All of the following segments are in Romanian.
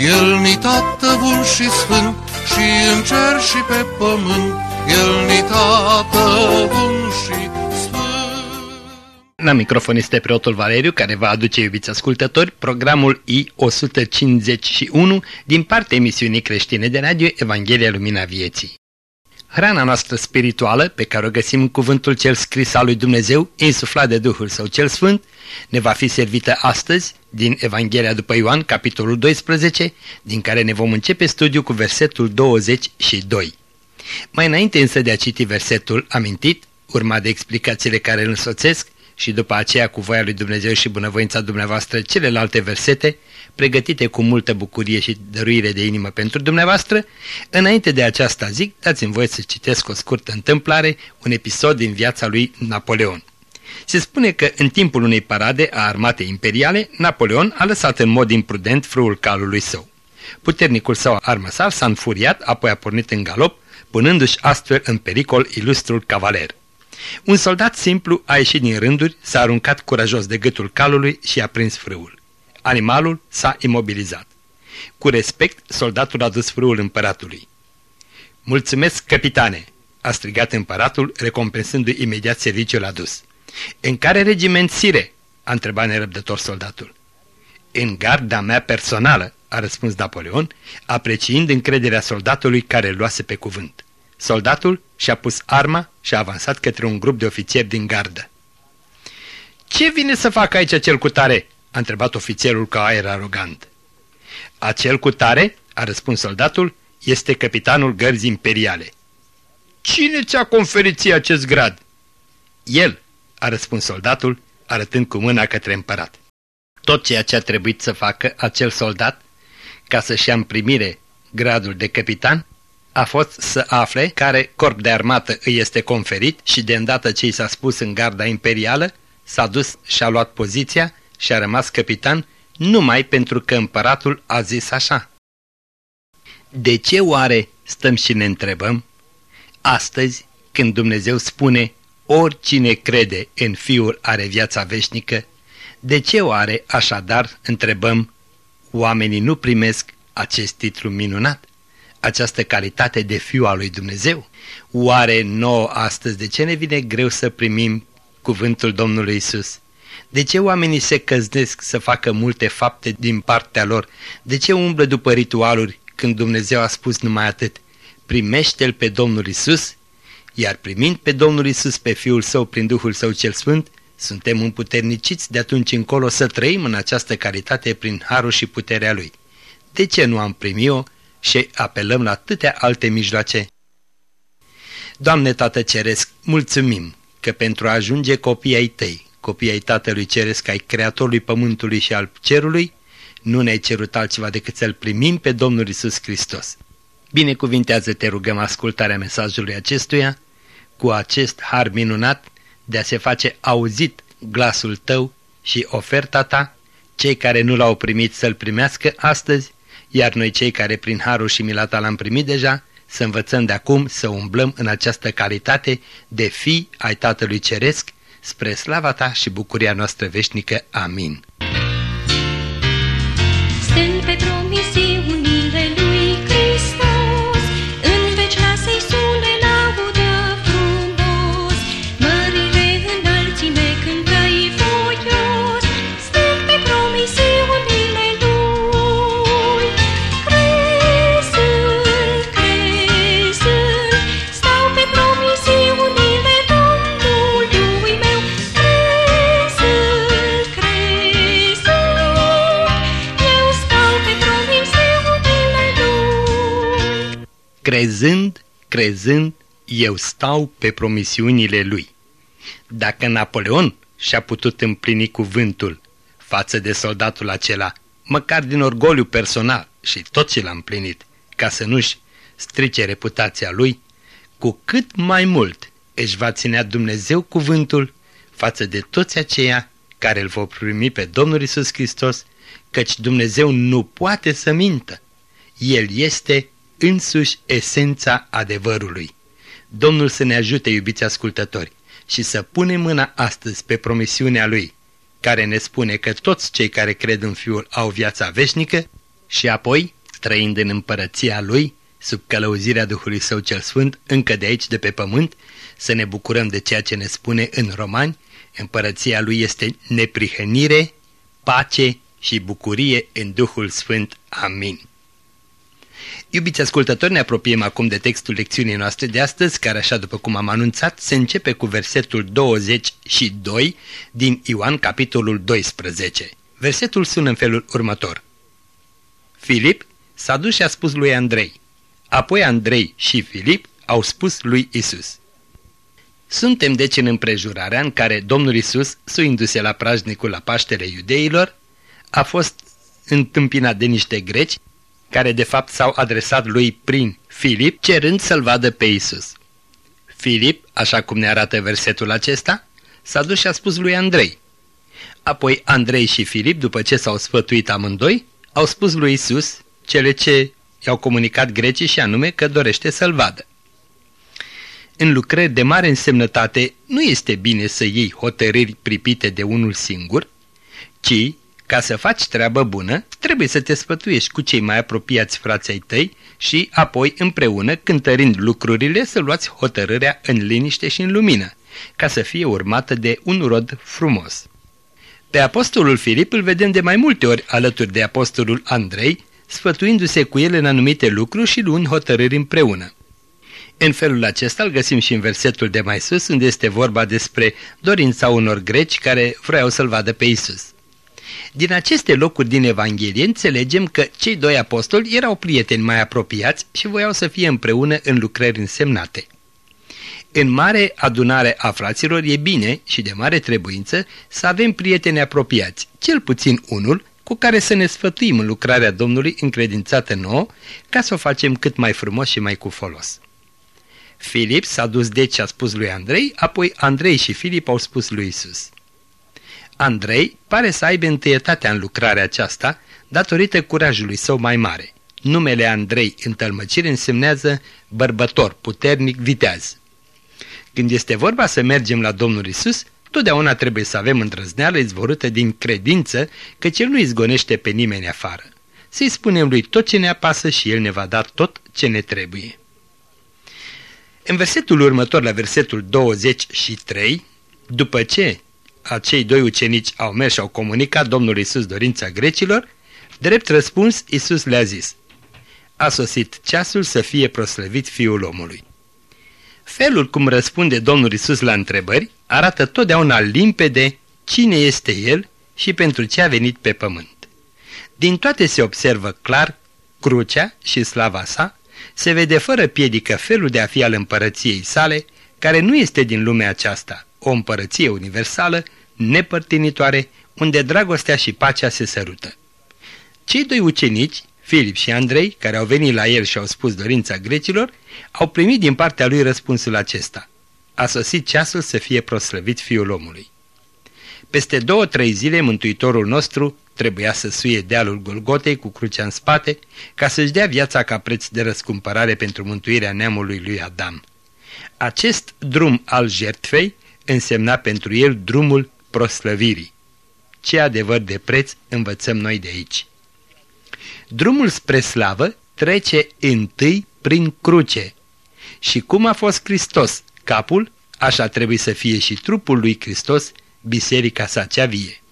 El ni tată bun și sfânt și în cer și pe pământ, El ni tată bun și la microfon este preotul Valeriu, care va aduce, iubiți ascultători, programul I-151 din partea emisiunii creștine de radio Evanghelia Lumina Vieții. Hrana noastră spirituală, pe care o găsim în cuvântul cel scris al lui Dumnezeu, insuflat de Duhul Său cel Sfânt, ne va fi servită astăzi din Evanghelia după Ioan, capitolul 12, din care ne vom începe studiul cu versetul 22. Mai înainte însă de a citi versetul amintit, urma de explicațiile care îl însoțesc, și după aceea cu voia lui Dumnezeu și bunăvoința dumneavoastră celelalte versete, pregătite cu multă bucurie și dăruire de inimă pentru dumneavoastră, înainte de aceasta zic, dați-mi voie să citesc o scurtă întâmplare, un episod din viața lui Napoleon. Se spune că în timpul unei parade a armatei imperiale, Napoleon a lăsat în mod imprudent frâul calului său. Puternicul său armăsar s-a înfuriat, apoi a pornit în galop, punându-și astfel în pericol ilustrul cavaler. Un soldat simplu a ieșit din rânduri, s-a aruncat curajos de gâtul calului și a prins frâul. Animalul s-a imobilizat. Cu respect, soldatul a dus frâul împăratului. Mulțumesc, capitane!" a strigat împăratul, recompensându-i imediat serviciul adus. În care regiment sire?" a întrebat nerăbdător soldatul. În garda mea personală," a răspuns Napoleon, apreciind încrederea soldatului care îl luase pe cuvânt. Soldatul și-a pus arma și a avansat către un grup de ofițeri din gardă. Ce vine să facă aici acel cutare?" a întrebat ofițerul ca aer arogant. Acel cutare, a răspuns soldatul, este capitanul gărzii imperiale. Cine ți-a conferit ție acest grad? El, a răspuns soldatul, arătând cu mâna către împărat. Tot ceea ce a trebuit să facă acel soldat, ca să-și ia în primire gradul de capitan, a fost să afle care corp de armată îi este conferit și de îndată ce i s-a spus în garda imperială, s-a dus și-a luat poziția și a rămas capitan numai pentru că împăratul a zis așa. De ce oare stăm și ne întrebăm? Astăzi, când Dumnezeu spune, oricine crede în Fiul are viața veșnică, de ce oare așadar întrebăm, oamenii nu primesc acest titlu minunat? Această calitate de fiu al lui Dumnezeu? Oare nouă astăzi de ce ne vine greu să primim cuvântul Domnului Isus? De ce oamenii se căznesc să facă multe fapte din partea lor? De ce umblă după ritualuri când Dumnezeu a spus numai atât? Primește-L pe Domnul Isus, iar primind pe Domnul Isus pe Fiul Său prin Duhul Său cel Sfânt, suntem împuterniciți de atunci încolo să trăim în această calitate prin harul și puterea Lui. De ce nu am primit-o și apelăm la atâtea alte mijloace. Doamne Tată Ceresc, mulțumim că pentru a ajunge copii ai Tăi, copii ai Tatălui Ceresc, ai Creatorului Pământului și al Cerului, nu ne-ai cerut altceva decât să-L primim pe Domnul Isus Hristos. Binecuvintează, te rugăm, ascultarea mesajului acestuia, cu acest har minunat de a se face auzit glasul Tău și oferta Ta, cei care nu l-au primit să-L primească astăzi iar noi cei care prin harul și milata l-am primit deja, să învățăm de acum să umblăm în această calitate de fi ai Tatălui Ceresc, spre slava ta și bucuria noastră veșnică. Amin. Stând pe Crezând, crezând, eu stau pe promisiunile lui. Dacă Napoleon și-a putut împlini cuvântul față de soldatul acela, măcar din orgoliu personal și tot ce l-a împlinit, ca să nu-și strice reputația lui, cu cât mai mult își va ținea Dumnezeu cuvântul față de toți aceia care îl vor primi pe Domnul Isus Hristos, căci Dumnezeu nu poate să mintă. El este însuși esența adevărului. Domnul să ne ajute, iubiți ascultători, și să punem mâna astăzi pe promisiunea Lui, care ne spune că toți cei care cred în Fiul au viața veșnică și apoi, trăind în împărăția Lui, sub călăuzirea Duhului Său cel Sfânt, încă de aici, de pe pământ, să ne bucurăm de ceea ce ne spune în Romani, împărăția Lui este neprihănire, pace și bucurie în Duhul Sfânt. Amin. Iubiți ascultători, ne apropiem acum de textul lecțiunii noastre de astăzi, care, așa după cum am anunțat, se începe cu versetul 22 din Ioan, capitolul 12. Versetul sună în felul următor. Filip s-a dus și a spus lui Andrei. Apoi Andrei și Filip au spus lui Isus. Suntem deci în împrejurarea în care Domnul Isus, suindu-se la prajnicul la Paștele Iudeilor, a fost întâmpinat de niște greci care de fapt s-au adresat lui prin Filip, cerând să-l vadă pe Isus. Filip, așa cum ne arată versetul acesta, s-a dus și a spus lui Andrei. Apoi Andrei și Filip, după ce s-au sfătuit amândoi, au spus lui Isus cele ce i-au comunicat grecii și anume că dorește să-l vadă. În lucrări de mare însemnătate nu este bine să iei hotărâri pripite de unul singur, ci ca să faci treabă bună, trebuie să te sfătuiești cu cei mai apropiați frații tăi și apoi împreună, cântărind lucrurile, să luați hotărârea în liniște și în lumină, ca să fie urmată de un rod frumos. Pe apostolul Filip îl vedem de mai multe ori alături de apostolul Andrei, sfătuindu-se cu el în anumite lucruri și luând hotărâri împreună. În felul acesta îl găsim și în versetul de mai sus, unde este vorba despre dorința unor greci care vreau să-l vadă pe Isus. Din aceste locuri din Evanghelie înțelegem că cei doi apostoli erau prieteni mai apropiați și voiau să fie împreună în lucrări însemnate. În mare adunare a fraților e bine și de mare trebuință să avem prieteni apropiați, cel puțin unul, cu care să ne sfătuim în lucrarea Domnului încredințată nouă, ca să o facem cât mai frumos și mai cu folos. Filip s-a dus deci și a spus lui Andrei, apoi Andrei și Filip au spus lui Isus. Andrei pare să aibă întâietatea în lucrarea aceasta datorită curajului său mai mare. Numele Andrei în tălmăcire însemnează bărbător, puternic, viteaz. Când este vorba să mergem la Domnul Isus, totdeauna trebuie să avem îndrăzneală izvorâtă din credință că El nu izgonește pe nimeni afară. Să-i spunem lui tot ce ne apasă și El ne va da tot ce ne trebuie. În versetul următor, la versetul 23, după ce acei doi ucenici au mers și au comunicat Domnului Isus dorința grecilor, drept răspuns Isus le-a zis, a sosit ceasul să fie proslăvit Fiul omului. Felul cum răspunde Domnul Isus la întrebări arată totdeauna limpede cine este El și pentru ce a venit pe pământ. Din toate se observă clar crucea și slava sa, se vede fără piedică felul de a fi al împărăției sale, care nu este din lumea aceasta, o împărăție universală, nepărtinitoare, unde dragostea și pacea se sărută. Cei doi ucenici, Filip și Andrei, care au venit la el și au spus dorința grecilor, au primit din partea lui răspunsul acesta. A sosit ceasul să fie proslăvit fiul omului. Peste două-trei zile, Mântuitorul nostru trebuia să suie dealul Golgotei cu crucea în spate, ca să-și dea viața ca preț de răscumpărare pentru mântuirea neamului lui Adam. Acest drum al jertfei însemna pentru el drumul proslăvirii. Ce adevăr de preț învățăm noi de aici. Drumul spre slavă trece întâi prin cruce. Și cum a fost Hristos capul, așa trebuie să fie și trupul lui Hristos, biserica sa cea vie.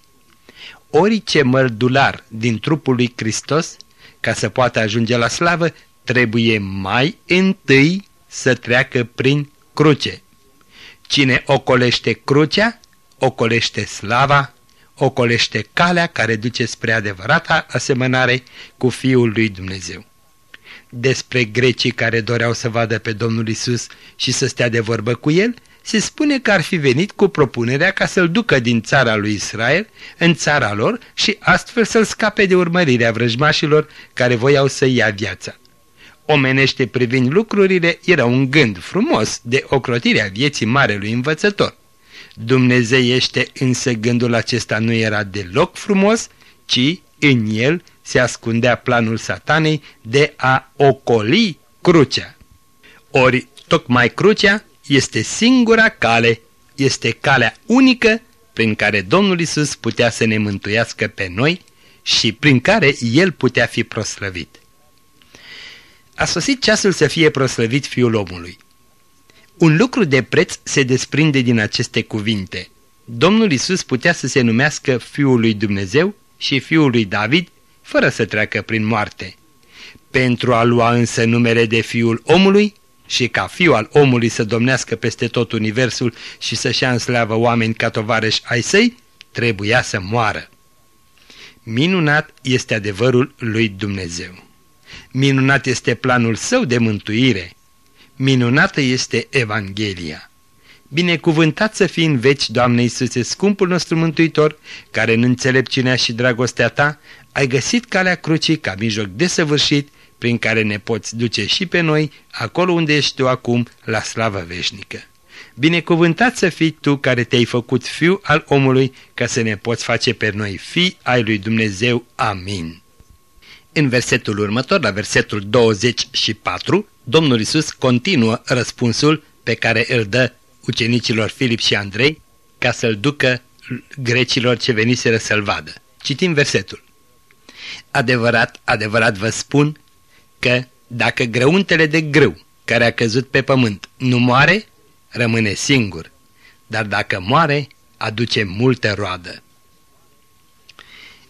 Orice mărdular din trupul lui Hristos, ca să poată ajunge la slavă, trebuie mai întâi să treacă prin cruce. Cine ocolește crucea, ocolește slava, ocolește calea care duce spre adevărata asemănare cu Fiul lui Dumnezeu. Despre grecii care doreau să vadă pe Domnul Isus și să stea de vorbă cu el, se spune că ar fi venit cu propunerea ca să-l ducă din țara lui Israel în țara lor și astfel să-l scape de urmărirea vrăjmașilor care voiau să ia viața. omenește privind lucrurile era un gând frumos de ocrotirea vieții marelui învățător. Dumnezeiește însă gândul acesta nu era deloc frumos, ci în el se ascundea planul satanei de a ocoli crucea. Ori tocmai crucea este singura cale, este calea unică prin care Domnul Isus putea să ne mântuiască pe noi și prin care El putea fi proslăvit. A sosit ceasul să fie proslăvit Fiul omului. Un lucru de preț se desprinde din aceste cuvinte. Domnul Isus putea să se numească Fiul lui Dumnezeu și Fiul lui David, fără să treacă prin moarte. Pentru a lua însă numele de Fiul omului și ca Fiul al omului să domnească peste tot universul și să-și ia în slavă oameni ca tovarăși ai săi, trebuia să moară. Minunat este adevărul lui Dumnezeu. Minunat este planul său de mântuire. Minunată este Evanghelia. Binecuvântat să fii în veci, Doamne Iisuse, scumpul nostru mântuitor, care în înțelepciunea și dragostea ta ai găsit calea crucii ca mijloc desăvârșit prin care ne poți duce și pe noi acolo unde ești tu acum la slavă veșnică. Binecuvântat să fii tu care te-ai făcut fiu al omului ca să ne poți face pe noi fi ai lui Dumnezeu. Amin. În versetul următor, la versetul 24, Domnul Isus continuă răspunsul pe care îl dă ucenicilor Filip și Andrei ca să-l ducă grecilor ce veniseră să-l vadă. Citim versetul. Adevărat, adevărat vă spun că dacă grăuntele de grâu care a căzut pe pământ nu moare, rămâne singur, dar dacă moare, aduce multă roadă.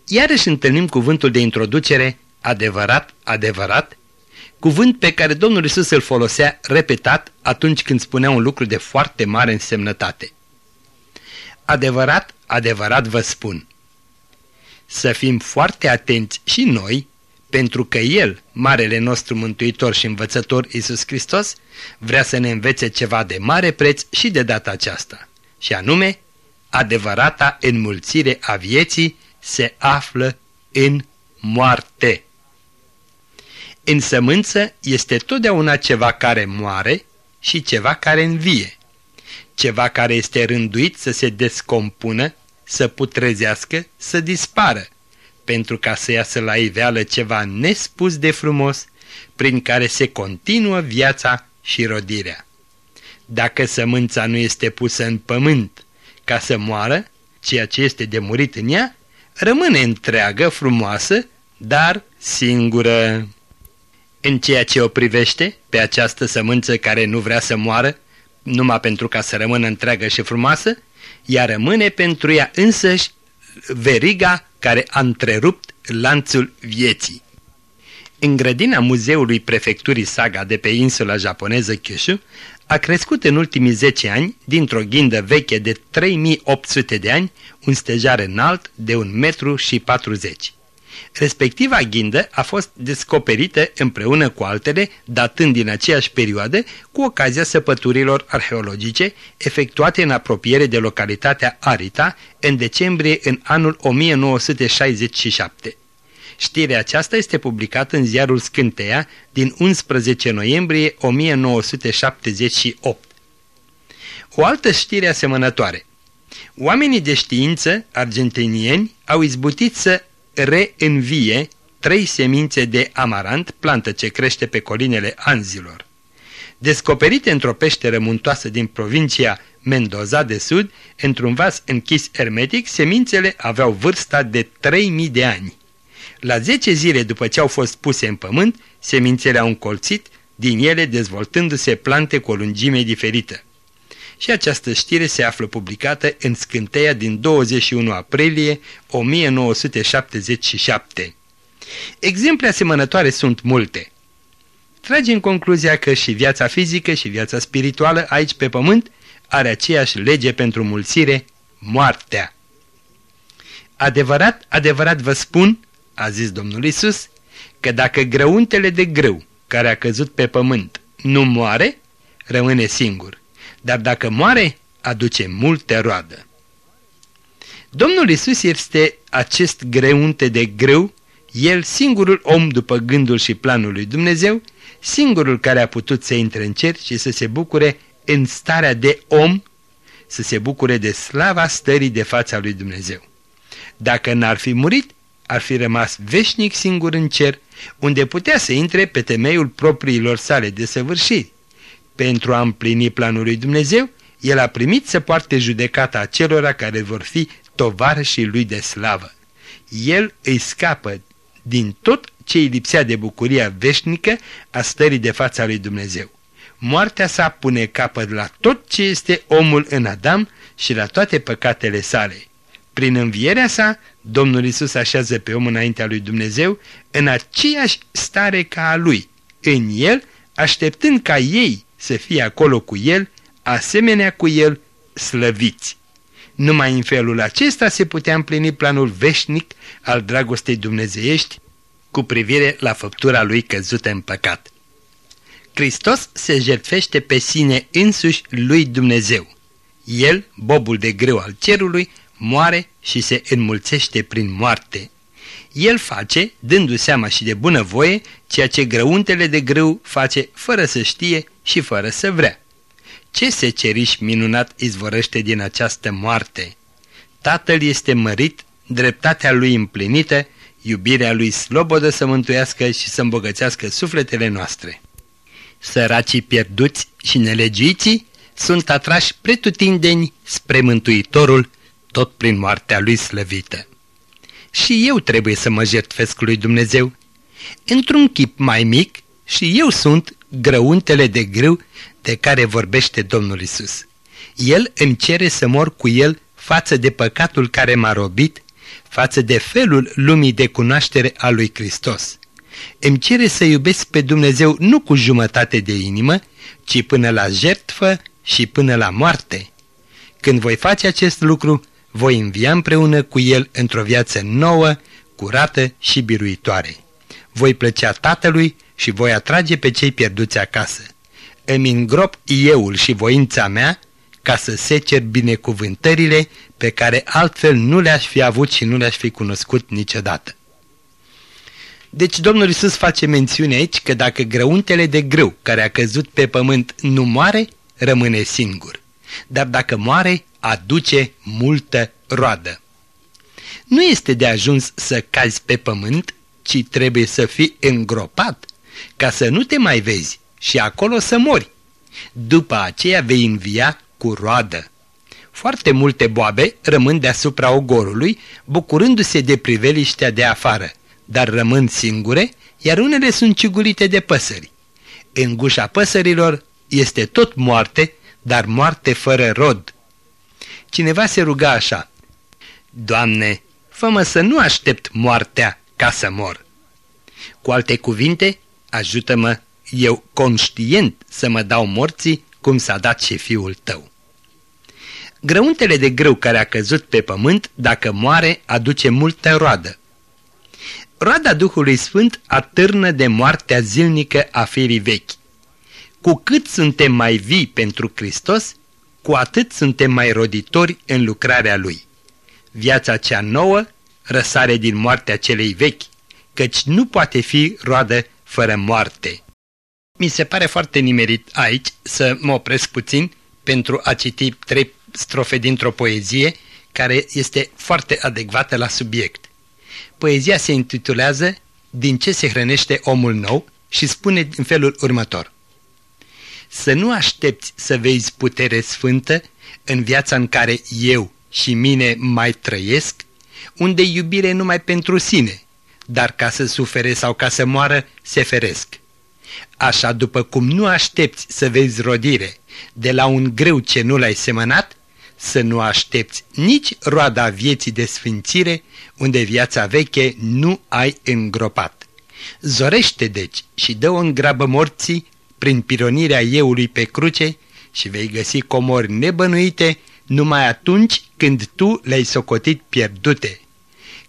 Iarăși întâlnim cuvântul de introducere adevărat, adevărat, cuvânt pe care Domnul Isus îl folosea repetat atunci când spunea un lucru de foarte mare însemnătate. Adevărat, adevărat vă spun. Să fim foarte atenți și noi, pentru că El, Marele nostru Mântuitor și Învățător Isus Hristos, vrea să ne învețe ceva de mare preț și de data aceasta, și anume, adevărata înmulțire a vieții se află în moarte. În sămânță este totdeauna ceva care moare și ceva care învie. Ceva care este rânduit să se descompună, să putrezească, să dispară, pentru ca să iasă la iveală ceva nespus de frumos, prin care se continuă viața și rodirea. Dacă sămânța nu este pusă în pământ ca să moară, ceea ce este de murit în ea, rămâne întreagă, frumoasă, dar singură. În ceea ce o privește, pe această sămânță care nu vrea să moară, numai pentru ca să rămână întreagă și frumoasă, ea rămâne pentru ea însăși veriga care a întrerupt lanțul vieții. În grădina muzeului prefecturii Saga de pe insula japoneză Kyushu a crescut în ultimii 10 ani, dintr-o ghindă veche de 3800 de ani, un stejar înalt de 1,40 metru și 40. Respectiva ghindă a fost descoperită împreună cu altele, datând din aceeași perioadă, cu ocazia săpăturilor arheologice efectuate în apropiere de localitatea Arita în decembrie în anul 1967. Știrea aceasta este publicată în ziarul Scânteia din 11 noiembrie 1978. O altă știre asemănătoare. Oamenii de știință argentinieni au izbutit să reînvie trei semințe de amarant, plantă ce crește pe colinele Anzilor. Descoperite într-o peșteră muntoasă din provincia Mendoza de Sud, într-un vas închis hermetic, semințele aveau vârsta de 3000 de ani. La 10 zile după ce au fost puse în pământ, semințele au încolțit, din ele dezvoltându-se plante cu o lungime diferită. Și această știre se află publicată în scânteia din 21 aprilie 1977. Exemple asemănătoare sunt multe. Tragem concluzia că și viața fizică și viața spirituală aici pe pământ are aceeași lege pentru mulțire, moartea. Adevărat, adevărat vă spun, a zis Domnul Isus, că dacă grăuntele de grâu care a căzut pe pământ nu moare, rămâne singur, dar dacă moare, aduce multe roadă. Domnul Isus este acest greunte de grâu, el singurul om după gândul și planul lui Dumnezeu, singurul care a putut să intre în cer și să se bucure în starea de om, să se bucure de slava stării de fața lui Dumnezeu. Dacă n-ar fi murit, ar fi rămas veșnic singur în cer, unde putea să intre pe temeiul propriilor sale de săvârșiri. Pentru a împlini planul lui Dumnezeu, el a primit să poarte judecata acelora care vor fi tovarășii lui de slavă. El îi scapă din tot ce îi lipsea de bucuria veșnică a stării de fața lui Dumnezeu. Moartea sa pune capăt la tot ce este omul în Adam și la toate păcatele sale. Prin învierea sa, Domnul Isus așează pe om înaintea lui Dumnezeu în aceeași stare ca a lui, în el, așteptând ca ei să fie acolo cu el, asemenea cu el, slăviți. Numai în felul acesta se putea împlini planul veșnic al dragostei dumnezeiești cu privire la făptura lui căzută în păcat. Hristos se jertfește pe sine însuși lui Dumnezeu. El, bobul de greu al cerului, moare și se înmulțește prin moarte. El face, dându seama și de bunăvoie, ceea ce grăuntele de grâu face fără să știe și fără să vrea. Ce seceriș minunat izvorăște din această moarte? Tatăl este mărit, dreptatea lui împlinită, iubirea lui slobodă să mântuiască și să îmbogățească sufletele noastre. Săracii pierduți și nelegiuiții sunt atrași pretutindeni spre Mântuitorul, tot prin moartea lui slăvită. Și eu trebuie să mă jertfesc lui Dumnezeu. Într-un chip mai mic și eu sunt grăuntele de grâu de care vorbește Domnul Isus. El îmi cere să mor cu el față de păcatul care m-a robit, față de felul lumii de cunoaștere a lui Hristos. Îmi cere să iubesc pe Dumnezeu nu cu jumătate de inimă, ci până la jertfă și până la moarte. Când voi face acest lucru, voi învia împreună cu El într-o viață nouă, curată și biruitoare. Voi plăcea Tatălui și voi atrage pe cei pierduți acasă. Îmi îngrop euul și voința mea ca să secer binecuvântările pe care altfel nu le-aș fi avut și nu le-aș fi cunoscut niciodată. Deci Domnul Isus face mențiune aici că dacă grăuntele de grâu care a căzut pe pământ nu moare, rămâne singur. Dar dacă moare, aduce multă roadă. Nu este de ajuns să cazi pe pământ, ci trebuie să fii îngropat ca să nu te mai vezi și acolo să mori. După aceea vei învia cu roadă. Foarte multe boabe rămân deasupra ogorului, bucurându-se de priveliștea de afară, dar rămân singure, iar unele sunt cigulite de păsări. În gușa păsărilor este tot moarte, dar moarte fără rod. Cineva se ruga așa, Doamne, fă-mă să nu aștept moartea ca să mor. Cu alte cuvinte, ajută-mă eu conștient să mă dau morții cum s-a dat și fiul tău. Grăuntele de grâu care a căzut pe pământ, dacă moare, aduce multă roadă. Roada Duhului Sfânt atârnă de moartea zilnică a firii vechi. Cu cât suntem mai vii pentru Hristos, cu atât suntem mai roditori în lucrarea Lui. Viața cea nouă răsare din moartea celei vechi, căci nu poate fi roadă fără moarte. Mi se pare foarte nimerit aici să mă opresc puțin pentru a citi trei strofe dintr-o poezie care este foarte adecvată la subiect. Poezia se intitulează Din ce se hrănește omul nou și spune în felul următor. Să nu aștepți să vezi putere sfântă în viața în care eu și mine mai trăiesc, unde iubire numai pentru sine, dar ca să sufere sau ca să moară, se feresc. Așa după cum nu aștepți să vezi rodire de la un greu ce nu l-ai semănat, să nu aștepți nici roada vieții de sfințire unde viața veche nu ai îngropat. Zorește deci și dă-o în grabă morții prin pironirea eului pe cruce și vei găsi comori nebănuite numai atunci când tu le-ai socotit pierdute.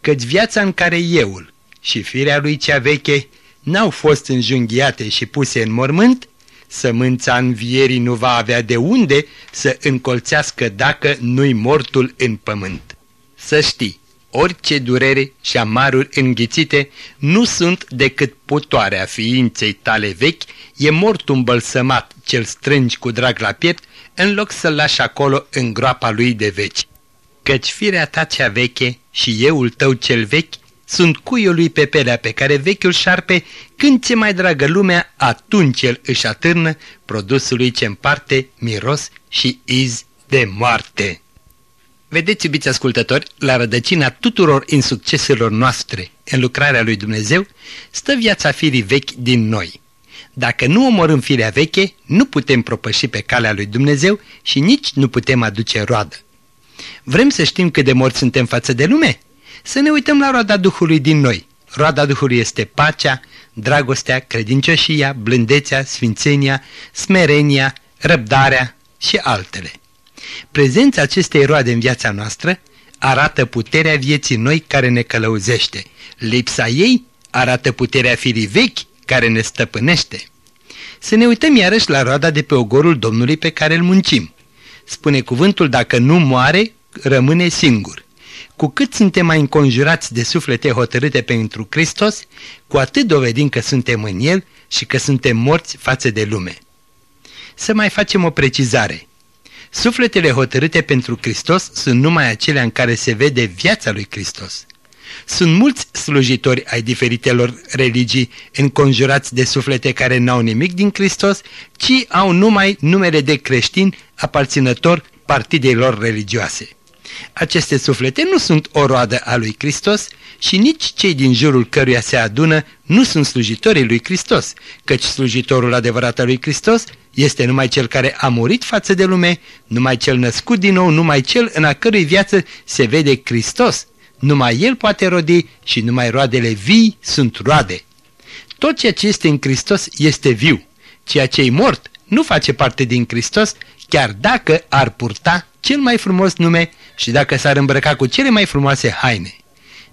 Căci viața în care euul și firea lui cea veche n-au fost înjunghiate și puse în mormânt, sămânța învierii nu va avea de unde să încolțească dacă nu-i mortul în pământ. Să știi, orice durere și amaruri înghițite nu sunt decât putoarea ființei tale vechi, e mortul îmbălsămat cel strângi cu drag la piept, în loc să-l lași acolo în groapa lui de veci. Căci firea ta cea veche și euul tău cel vechi sunt cuiul lui pe pelea pe care vechiul șarpe, când ce mai dragă lumea, atunci el își atârnă produsului ce împarte miros și iz de moarte. Vedeți, iubiți ascultători, la rădăcina tuturor insucceselor noastre în lucrarea lui Dumnezeu stă viața firii vechi din noi. Dacă nu omorâm firea veche, nu putem propăși pe calea lui Dumnezeu și nici nu putem aduce roadă. Vrem să știm cât de morți suntem față de lume? Să ne uităm la roada Duhului din noi. Roada Duhului este pacea, dragostea, credincioșia, blândețea, sfințenia, smerenia, răbdarea și altele. Prezența acestei roade în viața noastră arată puterea vieții noi care ne călăuzește. Lipsa ei arată puterea firii vechi care ne stăpânește. Să ne uităm iarăși la roada de pe ogorul Domnului pe care îl muncim. Spune cuvântul, dacă nu moare, rămâne singur. Cu cât suntem mai înconjurați de suflete hotărâte pentru Hristos, cu atât dovedim că suntem în El și că suntem morți față de lume. Să mai facem o precizare. Sufletele hotărâte pentru Hristos sunt numai acelea în care se vede viața lui Hristos. Sunt mulți slujitori ai diferitelor religii înconjurați de suflete care n-au nimic din Hristos, ci au numai numele de creștini aparținător partidei lor religioase. Aceste suflete nu sunt o roadă a lui Hristos și nici cei din jurul căruia se adună nu sunt slujitorii lui Hristos, căci slujitorul adevărat al lui Hristos este numai cel care a murit față de lume, numai cel născut din nou, numai cel în a cărui viață se vede Hristos. Numai el poate rodi și numai roadele vii sunt roade. Tot ceea ce este în Hristos este viu. Ceea ce e mort nu face parte din Hristos, chiar dacă ar purta cel mai frumos nume și dacă s-ar îmbrăca cu cele mai frumoase haine.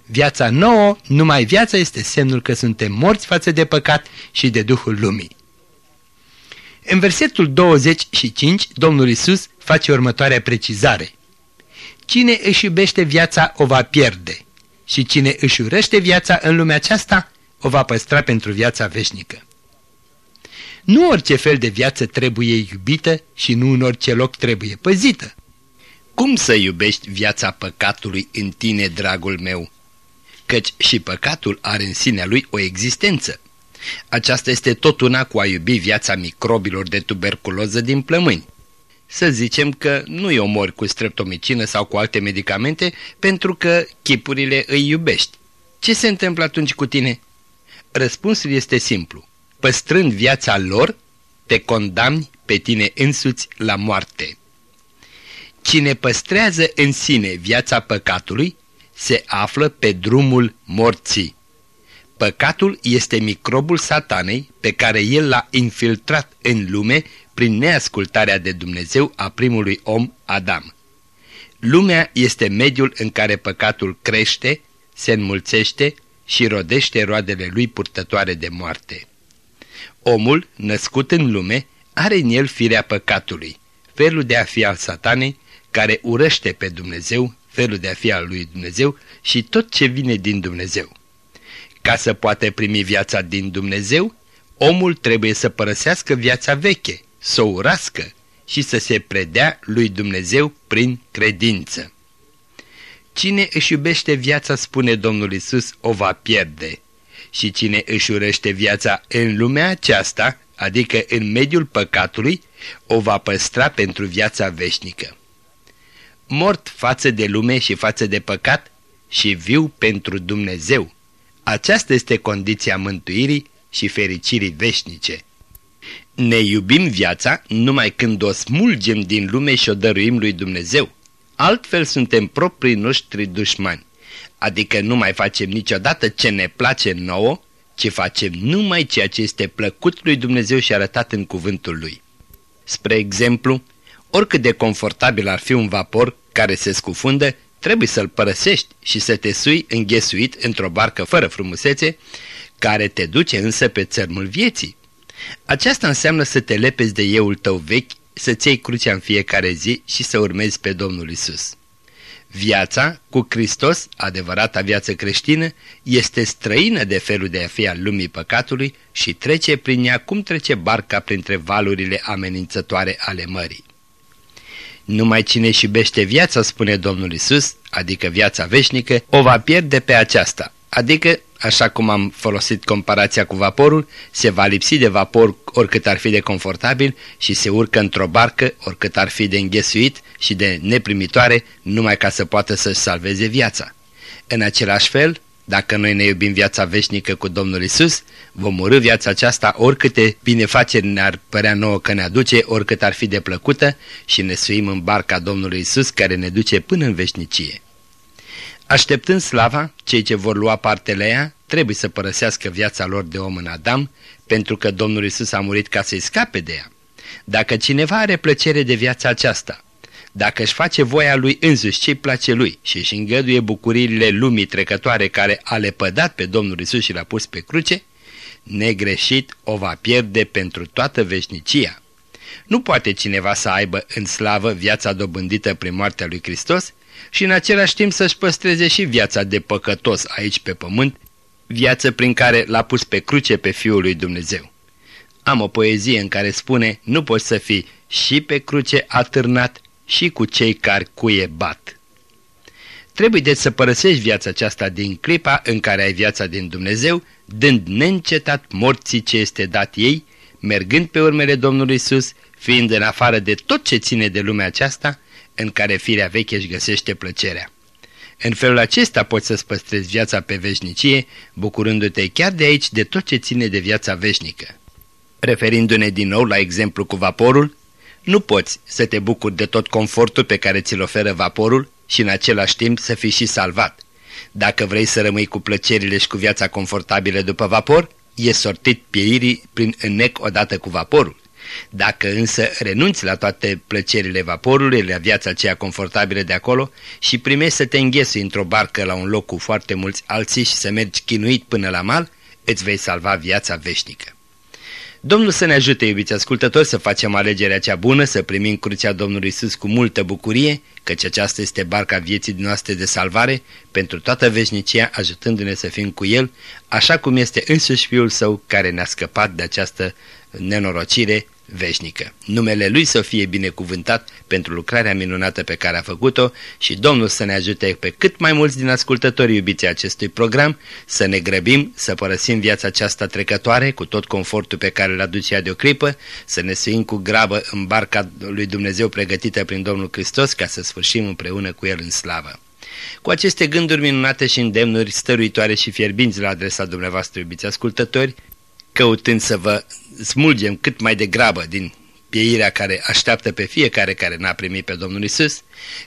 Viața nouă, numai viața este semnul că suntem morți față de păcat și de Duhul Lumii. În versetul 25, Domnul Isus face următoarea precizare. Cine își iubește viața o va pierde și cine își urăște viața în lumea aceasta o va păstra pentru viața veșnică. Nu orice fel de viață trebuie iubită și nu în orice loc trebuie păzită. Cum să iubești viața păcatului în tine, dragul meu? Căci și păcatul are în sinea lui o existență. Aceasta este tot una cu a iubi viața microbilor de tuberculoză din plămâni. Să zicem că nu-i omori cu streptomicină sau cu alte medicamente pentru că chipurile îi iubești. Ce se întâmplă atunci cu tine? Răspunsul este simplu. Păstrând viața lor, te condamni pe tine însuți la moarte. Cine păstrează în sine viața păcatului, se află pe drumul morții. Păcatul este microbul satanei pe care el l-a infiltrat în lume prin neascultarea de Dumnezeu a primului om Adam. Lumea este mediul în care păcatul crește, se înmulțește și rodește roadele lui purtătoare de moarte. Omul, născut în lume, are în el firea păcatului, felul de a fi al satanei, care urăște pe Dumnezeu, felul de a fi al lui Dumnezeu și tot ce vine din Dumnezeu. Ca să poată primi viața din Dumnezeu, omul trebuie să părăsească viața veche, să o urască și să se predea lui Dumnezeu prin credință. Cine își iubește viața, spune Domnul Isus, o va pierde. Și cine își urăște viața în lumea aceasta, adică în mediul păcatului, o va păstra pentru viața veșnică. Mort față de lume și față de păcat și viu pentru Dumnezeu. Aceasta este condiția mântuirii și fericirii veșnice. Ne iubim viața numai când o smulgem din lume și o dăruim lui Dumnezeu. Altfel suntem proprii noștri dușmani. Adică nu mai facem niciodată ce ne place nouă, ci facem numai ceea ce este plăcut lui Dumnezeu și arătat în cuvântul lui. Spre exemplu, oricât de confortabil ar fi un vapor care se scufundă, trebuie să-l părăsești și să te sui înghesuit într-o barcă fără frumusețe, care te duce însă pe țărmul vieții. Aceasta înseamnă să te lepezi de euul tău vechi, să-ți iei crucea în fiecare zi și să urmezi pe Domnul Isus. Viața cu Hristos, adevărata viață creștină, este străină de felul de a fi al lumii păcatului și trece prin ea cum trece barca printre valurile amenințătoare ale mării. Numai cine și iubește viața, spune Domnul Isus, adică viața veșnică, o va pierde pe aceasta, adică, așa cum am folosit comparația cu vaporul, se va lipsi de vapor oricât ar fi de confortabil și se urcă într-o barcă oricât ar fi de înghesuit și de neprimitoare numai ca să poată să-și salveze viața. În același fel, dacă noi ne iubim viața veșnică cu Domnul Isus, vom urâ viața aceasta oricâte binefaceri ne-ar părea nouă că ne aduce, oricât ar fi de plăcută și ne suim în barca Domnului Isus care ne duce până în veșnicie. Așteptând slava, cei ce vor lua parte la ea trebuie să părăsească viața lor de om în Adam, pentru că Domnul Isus a murit ca să-i scape de ea. Dacă cineva are plăcere de viața aceasta, dacă își face voia lui însuși ce-i place lui și își îngăduie bucuriile lumii trecătoare care a lepădat pe Domnul Isus și l-a pus pe cruce, negreșit o va pierde pentru toată veșnicia. Nu poate cineva să aibă în slavă viața dobândită prin moartea lui Hristos și în același timp să-și păstreze și viața de păcătos aici pe pământ, viață prin care l-a pus pe cruce pe Fiul lui Dumnezeu. Am o poezie în care spune, nu poți să fii și pe cruce atârnat și cu cei care cuie bat. Trebuie deci să părăsești viața aceasta din clipa în care ai viața din Dumnezeu, dând neîncetat morții ce este dat ei, mergând pe urmele Domnului Isus, fiind în afară de tot ce ține de lumea aceasta, în care firea veche își găsește plăcerea. În felul acesta poți să-ți păstrezi viața pe veșnicie, bucurându-te chiar de aici de tot ce ține de viața veșnică. Referindu-ne din nou la exemplu cu vaporul, nu poți să te bucuri de tot confortul pe care ți-l oferă vaporul și în același timp să fii și salvat. Dacă vrei să rămâi cu plăcerile și cu viața confortabilă după vapor, e sortit pieirii prin înnec odată cu vaporul. Dacă însă renunți la toate plăcerile vaporului, la viața aceea confortabilă de acolo și primești să te înghesui într-o barcă la un loc cu foarte mulți alții și să mergi chinuit până la mal, îți vei salva viața veșnică. Domnul să ne ajute, iubiți ascultători, să facem alegerea cea bună, să primim crucea Domnului Iisus cu multă bucurie, căci aceasta este barca vieții noastre de salvare, pentru toată veșnicia, ajutându-ne să fim cu El, așa cum este însuși Fiul Său care ne-a scăpat de această nenorocire veșnică. Numele Lui să fie binecuvântat pentru lucrarea minunată pe care a făcut-o și Domnul să ne ajute pe cât mai mulți din ascultătorii iubiții acestui program să ne grăbim, să părăsim viața aceasta trecătoare cu tot confortul pe care îl aduce ea de o clipă, să ne suim cu grabă în barca lui Dumnezeu pregătită prin Domnul Hristos ca să sfârșim împreună cu El în slavă. Cu aceste gânduri minunate și îndemnuri stăruitoare și fierbinți la adresa dumneavoastră, iubiți ascultători, căutând să vă smulgem cât mai degrabă din pieirea care așteaptă pe fiecare care n-a primit pe Domnul Isus,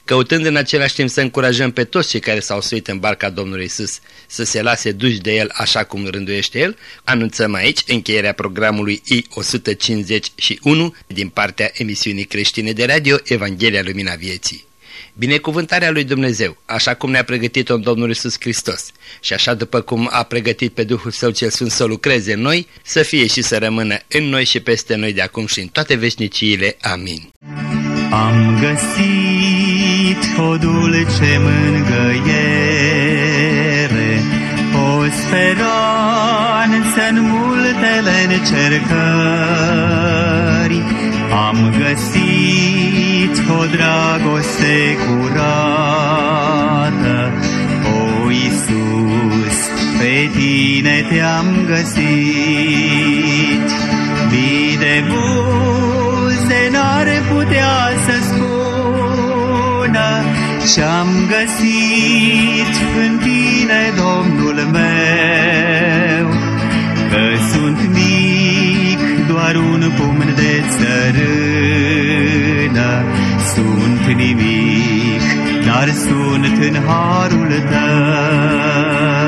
căutând în același timp să încurajăm pe toți cei care s-au suit în barca Domnului Isus să se lase duși de El așa cum rânduiește El, anunțăm aici încheierea programului I-151 din partea emisiunii creștine de radio Evanghelia Lumina Vieții. Binecuvântarea lui Dumnezeu, așa cum ne-a pregătit-o Domnul Isus Hristos și așa după cum a pregătit pe Duhul Său cel Sfânt să lucreze în noi, să fie și să rămână în noi și peste noi de acum și în toate veșniciile. Amin. Am găsit o dulce mângăiere, o speranță în multele încercări. Am găsit o dragoste curată, o Iisus, pe tine te-am găsit. Mii de buze n-ar putea să spună ce-am găsit în tine, Domnul meu, că sunt mic, doar un pumn de țărână, sunt nimic, dar sunt în harul tău.